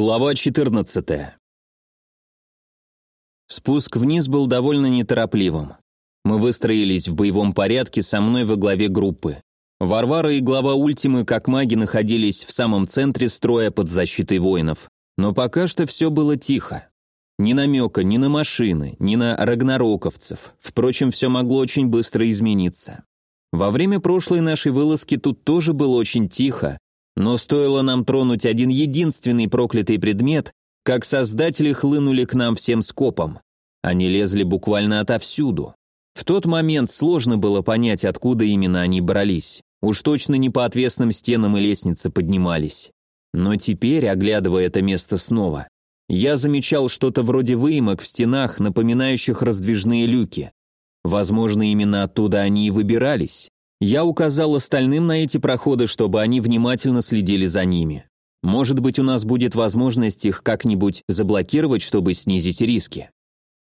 Глава 14. Спуск вниз был довольно неторопливым. Мы выстроились в боевом порядке со мной во главе группы. Варвара и глава Ультимы, как маги, находились в самом центре строя под защитой воинов. Но пока что все было тихо. Ни намека ни на машины, ни на рагнароковцев. Впрочем, все могло очень быстро измениться. Во время прошлой нашей вылазки тут тоже было очень тихо, но стоило нам тронуть один единственный проклятый предмет, как создатели хлынули к нам всем скопом. Они лезли буквально отовсюду. В тот момент сложно было понять, откуда именно они брались. Уж точно не по отвесным стенам и лестнице поднимались. Но теперь, оглядывая это место снова, я замечал что-то вроде выемок в стенах, напоминающих раздвижные люки. Возможно, именно оттуда они и выбирались. Я указал остальным на эти проходы, чтобы они внимательно следили за ними. Может быть, у нас будет возможность их как-нибудь заблокировать, чтобы снизить риски.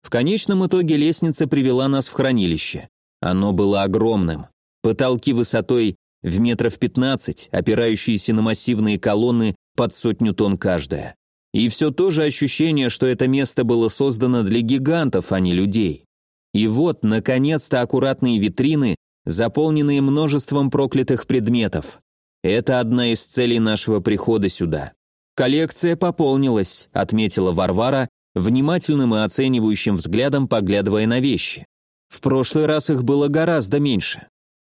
В конечном итоге лестница привела нас в хранилище. Оно было огромным. Потолки высотой в метров 15, опирающиеся на массивные колонны под сотню тонн каждая. И все то же ощущение, что это место было создано для гигантов, а не людей. И вот, наконец-то, аккуратные витрины заполненные множеством проклятых предметов. Это одна из целей нашего прихода сюда. Коллекция пополнилась, отметила Варвара, внимательным и оценивающим взглядом поглядывая на вещи. В прошлый раз их было гораздо меньше.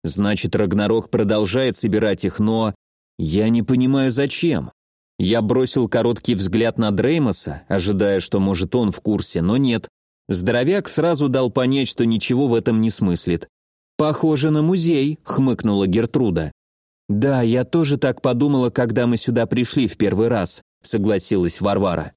Значит, Рагнарок продолжает собирать их, но... Я не понимаю, зачем. Я бросил короткий взгляд на Дреймоса, ожидая, что, может, он в курсе, но нет. Здоровяк сразу дал понять, что ничего в этом не смыслит. «Похоже на музей», — хмыкнула Гертруда. «Да, я тоже так подумала, когда мы сюда пришли в первый раз», — согласилась Варвара.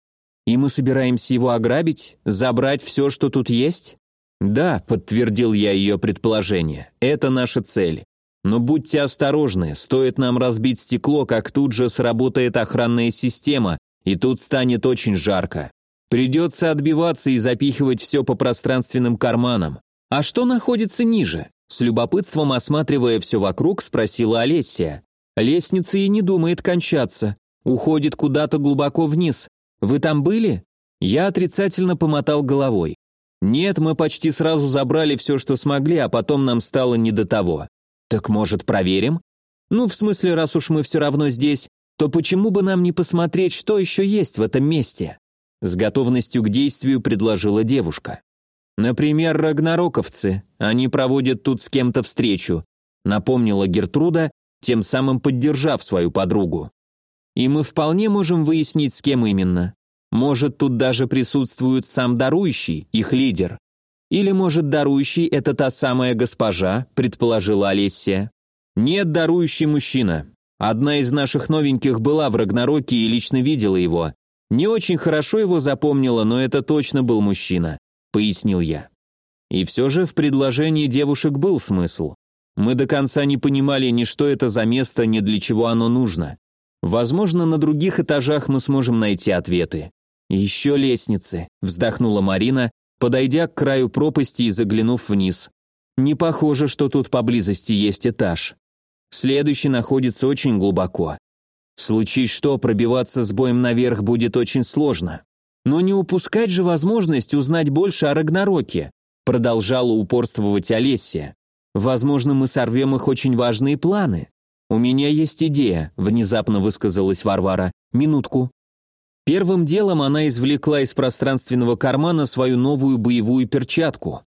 «И мы собираемся его ограбить? Забрать все, что тут есть?» «Да», — подтвердил я ее предположение, — «это наша цель. Но будьте осторожны, стоит нам разбить стекло, как тут же сработает охранная система, и тут станет очень жарко. Придется отбиваться и запихивать все по пространственным карманам. А что находится ниже? С любопытством осматривая все вокруг, спросила Олеся. «Лестница и не думает кончаться. Уходит куда-то глубоко вниз. Вы там были?» Я отрицательно помотал головой. «Нет, мы почти сразу забрали все, что смогли, а потом нам стало не до того». «Так, может, проверим?» «Ну, в смысле, раз уж мы все равно здесь, то почему бы нам не посмотреть, что еще есть в этом месте?» С готовностью к действию предложила девушка. Например, рагнароковцы. Они проводят тут с кем-то встречу, напомнила Гертруда, тем самым поддержав свою подругу. И мы вполне можем выяснить, с кем именно. Может, тут даже присутствует сам дарующий, их лидер. Или, может, дарующий – это та самая госпожа, предположила Олеся. Нет, дарующий мужчина. Одна из наших новеньких была в Рагнароке и лично видела его. Не очень хорошо его запомнила, но это точно был мужчина. — пояснил я. И все же в предложении девушек был смысл. Мы до конца не понимали ни что это за место, ни для чего оно нужно. Возможно, на других этажах мы сможем найти ответы. «Еще лестницы», — вздохнула Марина, подойдя к краю пропасти и заглянув вниз. «Не похоже, что тут поблизости есть этаж. Следующий находится очень глубоко. Случись что, пробиваться с боем наверх будет очень сложно. Но не упускать же возможность узнать больше о Рагнароке, продолжала упорствовать Олеся. Возможно, мы сорвем их очень важные планы. У меня есть идея, внезапно высказалась Варвара. Минутку. Первым делом она извлекла из пространственного кармана свою новую боевую перчатку.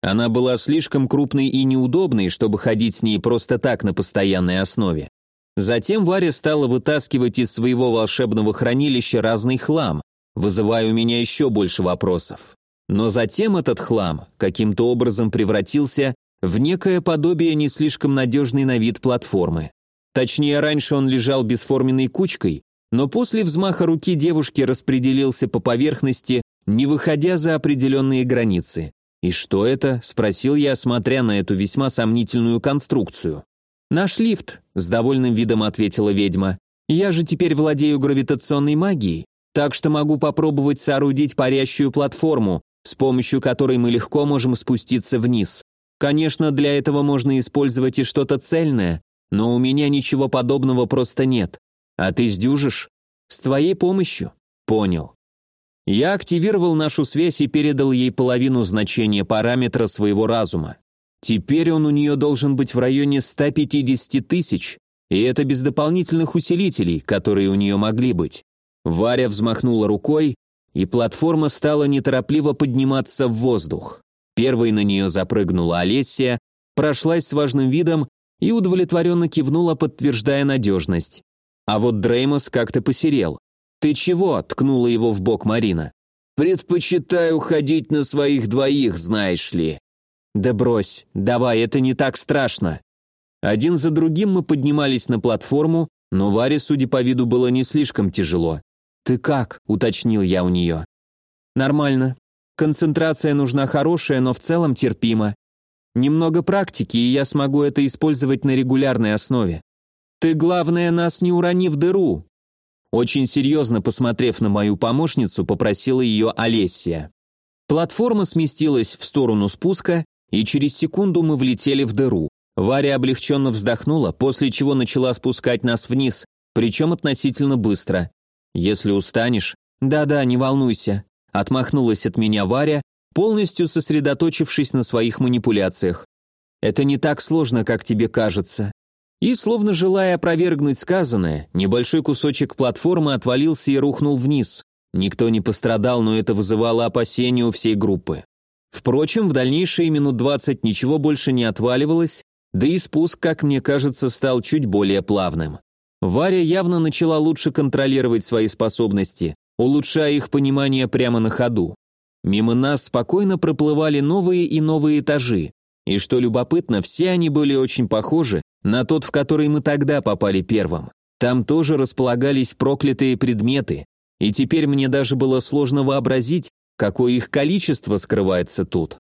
Она была слишком крупной и неудобной, чтобы ходить с ней просто так на постоянной основе. Затем Варя стала вытаскивать из своего волшебного хранилища разный хлам, вызывая у меня еще больше вопросов. Но затем этот хлам каким-то образом превратился в некое подобие не слишком надежной на вид платформы. Точнее, раньше он лежал бесформенной кучкой, но после взмаха руки девушки распределился по поверхности, не выходя за определенные границы. «И что это?» – спросил я, смотря на эту весьма сомнительную конструкцию. «Наш лифт», – с довольным видом ответила ведьма. «Я же теперь владею гравитационной магией, так что могу попробовать соорудить парящую платформу, с помощью которой мы легко можем спуститься вниз. Конечно, для этого можно использовать и что-то цельное, но у меня ничего подобного просто нет. А ты сдюжишь? С твоей помощью. Понял. Я активировал нашу связь и передал ей половину значения параметра своего разума. Теперь он у нее должен быть в районе 150 тысяч, и это без дополнительных усилителей, которые у нее могли быть. Варя взмахнула рукой, и платформа стала неторопливо подниматься в воздух. Первой на нее запрыгнула Олеся, прошлась с важным видом и удовлетворенно кивнула, подтверждая надежность. А вот Дреймос как-то посерел. «Ты чего?» – ткнула его в бок Марина. «Предпочитаю ходить на своих двоих, знаешь ли». «Да брось, давай, это не так страшно». Один за другим мы поднимались на платформу, но Варе, судя по виду, было не слишком тяжело. «Ты как?» – уточнил я у нее. «Нормально. Концентрация нужна хорошая, но в целом терпимо. Немного практики, и я смогу это использовать на регулярной основе. Ты, главное, нас не урони в дыру». Очень серьезно посмотрев на мою помощницу, попросила ее Олесия. Платформа сместилась в сторону спуска, и через секунду мы влетели в дыру. Варя облегченно вздохнула, после чего начала спускать нас вниз, причем относительно быстро. «Если устанешь...» «Да-да, не волнуйся», — отмахнулась от меня Варя, полностью сосредоточившись на своих манипуляциях. «Это не так сложно, как тебе кажется». И, словно желая опровергнуть сказанное, небольшой кусочек платформы отвалился и рухнул вниз. Никто не пострадал, но это вызывало опасения у всей группы. Впрочем, в дальнейшие минут двадцать ничего больше не отваливалось, да и спуск, как мне кажется, стал чуть более плавным. Варя явно начала лучше контролировать свои способности, улучшая их понимание прямо на ходу. Мимо нас спокойно проплывали новые и новые этажи, и что любопытно, все они были очень похожи на тот, в который мы тогда попали первым. Там тоже располагались проклятые предметы, и теперь мне даже было сложно вообразить, какое их количество скрывается тут.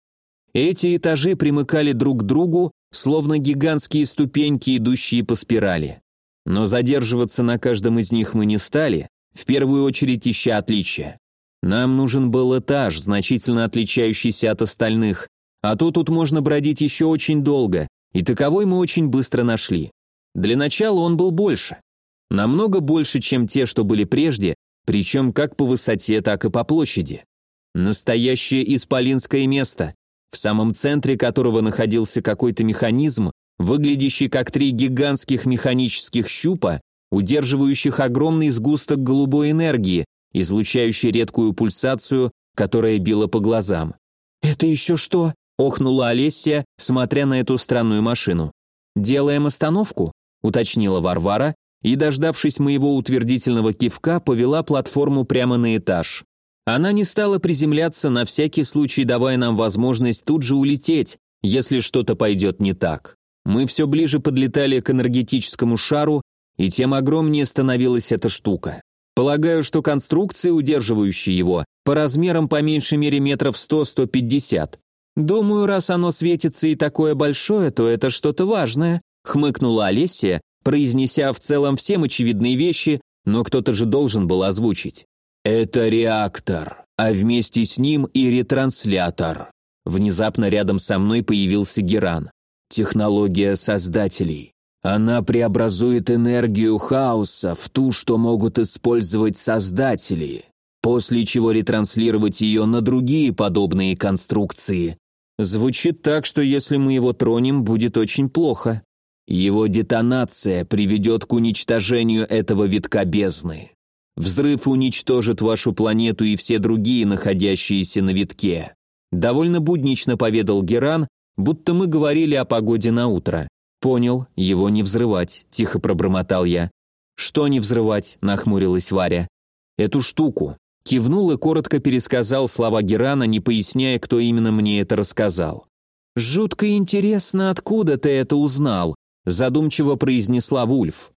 Эти этажи примыкали друг к другу, словно гигантские ступеньки, идущие по спирали. Но задерживаться на каждом из них мы не стали, в первую очередь ища отличия. Нам нужен был этаж, значительно отличающийся от остальных, а то тут можно бродить еще очень долго, и таковой мы очень быстро нашли. Для начала он был больше. Намного больше, чем те, что были прежде, причем как по высоте, так и по площади. Настоящее исполинское место, в самом центре которого находился какой-то механизм, выглядящий как три гигантских механических щупа, удерживающих огромный сгусток голубой энергии, излучающий редкую пульсацию, которая била по глазам. «Это еще что?» – охнула Олеся, смотря на эту странную машину. «Делаем остановку?» – уточнила Варвара и, дождавшись моего утвердительного кивка, повела платформу прямо на этаж. Она не стала приземляться, на всякий случай давая нам возможность тут же улететь, если что-то пойдет не так. Мы все ближе подлетали к энергетическому шару, и тем огромнее становилась эта штука. Полагаю, что конструкции, удерживающие его, по размерам по меньшей мере метров 100-150. Думаю, раз оно светится и такое большое, то это что-то важное, хмыкнула Олеся, произнеся в целом всем очевидные вещи, но кто-то же должен был озвучить. Это реактор, а вместе с ним и ретранслятор. Внезапно рядом со мной появился Геран. Технология создателей. Она преобразует энергию хаоса в ту, что могут использовать создатели, после чего ретранслировать ее на другие подобные конструкции. Звучит так, что если мы его тронем, будет очень плохо. Его детонация приведет к уничтожению этого витка бездны. Взрыв уничтожит вашу планету и все другие, находящиеся на витке. Довольно буднично поведал Геран, будто мы говорили о погоде на утро. «Понял, его не взрывать», – тихо пробормотал я. «Что не взрывать?» – нахмурилась Варя. «Эту штуку». Кивнул и коротко пересказал слова Герана, не поясняя, кто именно мне это рассказал. «Жутко интересно, откуда ты это узнал?» – задумчиво произнесла Вульф.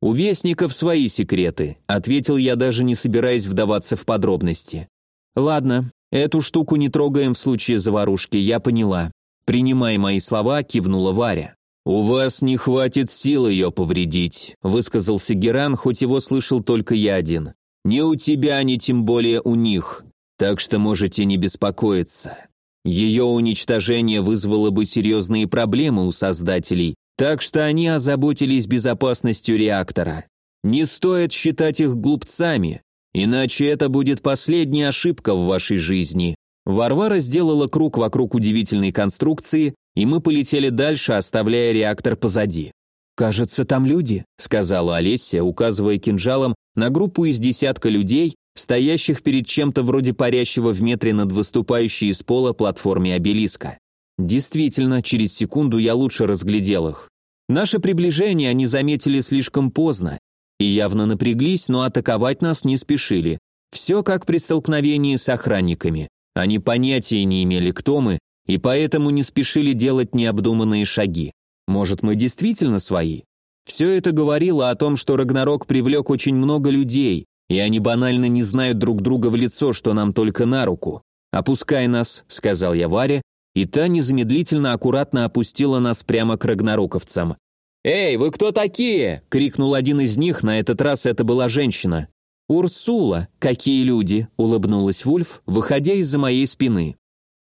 «У вестников свои секреты», – ответил я, даже не собираясь вдаваться в подробности. «Ладно, эту штуку не трогаем в случае заварушки, я поняла. Принимай мои слова», – кивнула Варя. «У вас не хватит сил ее повредить», – высказался Геран, хоть его слышал только я один. «Ни у тебя, ни тем более у них, так что можете не беспокоиться. Ее уничтожение вызвало бы серьезные проблемы у создателей, так что они озаботились безопасностью реактора. Не стоит считать их глупцами, Иначе это будет последняя ошибка в вашей жизни. Варвара сделала круг вокруг удивительной конструкции, и мы полетели дальше, оставляя реактор позади. «Кажется, там люди», — сказала Олеся, указывая кинжалом на группу из десятка людей, стоящих перед чем-то вроде парящего в метре над выступающей из пола платформе обелиска. Действительно, через секунду я лучше разглядел их. Наше приближение они заметили слишком поздно и явно напряглись, но атаковать нас не спешили. Все как при столкновении с охранниками. Они понятия не имели, кто мы, и поэтому не спешили делать необдуманные шаги. Может, мы действительно свои? Все это говорило о том, что Рагнарок привлек очень много людей, и они банально не знают друг друга в лицо, что нам только на руку. «Опускай нас», — сказал я Варе, и та незамедлительно аккуратно опустила нас прямо к рагнароковцам. «Эй, вы кто такие?» — крикнул один из них, на этот раз это была женщина. «Урсула, какие люди!» — улыбнулась Вульф, выходя из-за моей спины.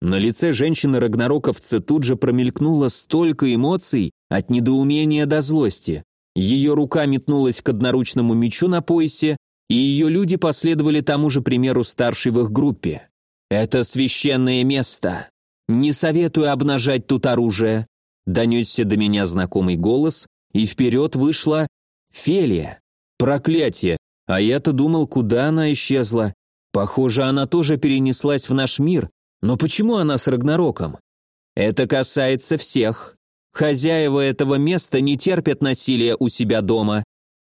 На лице женщины-рагнароковца тут же промелькнуло столько эмоций от недоумения до злости. Ее рука метнулась к одноручному мечу на поясе, и ее люди последовали тому же примеру старшей в их группе. «Это священное место. Не советую обнажать тут оружие», донесся до меня знакомый голос, и вперед вышла Фелия. Проклятие! А я-то думал, куда она исчезла. Похоже, она тоже перенеслась в наш мир, но почему она с Рагнароком? Это касается всех. Хозяева этого места не терпят насилия у себя дома.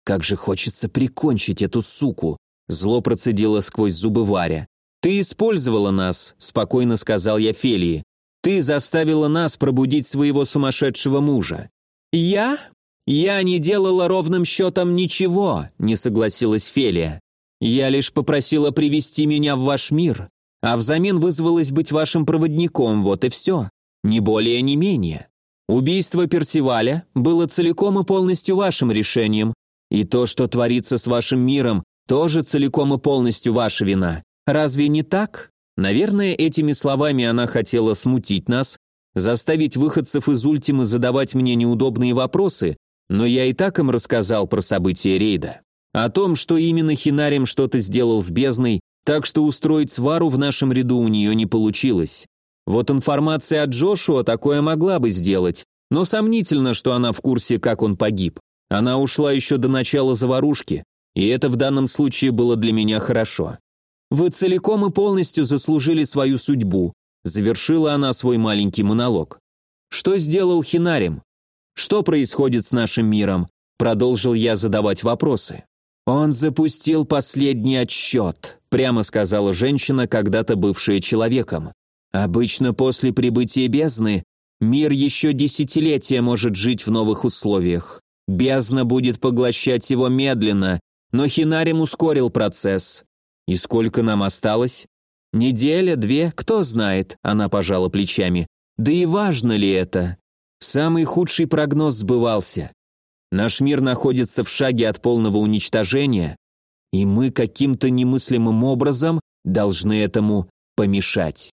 Как же хочется прикончить эту суку, зло процедила сквозь зубы Варя. Ты использовала нас, спокойно сказал я Фелии. Ты заставила нас пробудить своего сумасшедшего мужа. Я? Я не делала ровным счетом ничего, не согласилась Фелия. Я лишь попросила привести меня в ваш мир, а взамен вызвалась быть вашим проводником, вот и все. Ни более, ни менее. Убийство Персиваля было целиком и полностью вашим решением, и то, что творится с вашим миром, тоже целиком и полностью ваша вина. Разве не так? Наверное, этими словами она хотела смутить нас, заставить выходцев из Ультимы задавать мне неудобные вопросы, но я и так им рассказал про события рейда. О том, что именно Хинарим что-то сделал с бездной, так что устроить свару в нашем ряду у нее не получилось. Вот информация от Джошуа такое могла бы сделать, но сомнительно, что она в курсе, как он погиб. Она ушла еще до начала заварушки, и это в данном случае было для меня хорошо. Вы целиком и полностью заслужили свою судьбу, завершила она свой маленький монолог. Что сделал Хинарим? Что происходит с нашим миром? Продолжил я задавать вопросы. Он запустил последний отсчет, прямо сказала женщина, когда-то бывшая человеком. Обычно после прибытия бездны мир еще десятилетия может жить в новых условиях. Бездна будет поглощать его медленно, но Хинарим ускорил процесс. И сколько нам осталось? Неделя, две, кто знает, она пожала плечами. Да и важно ли это? Самый худший прогноз сбывался. Наш мир находится в шаге от полного уничтожения, и мы каким-то немыслимым образом должны этому помешать.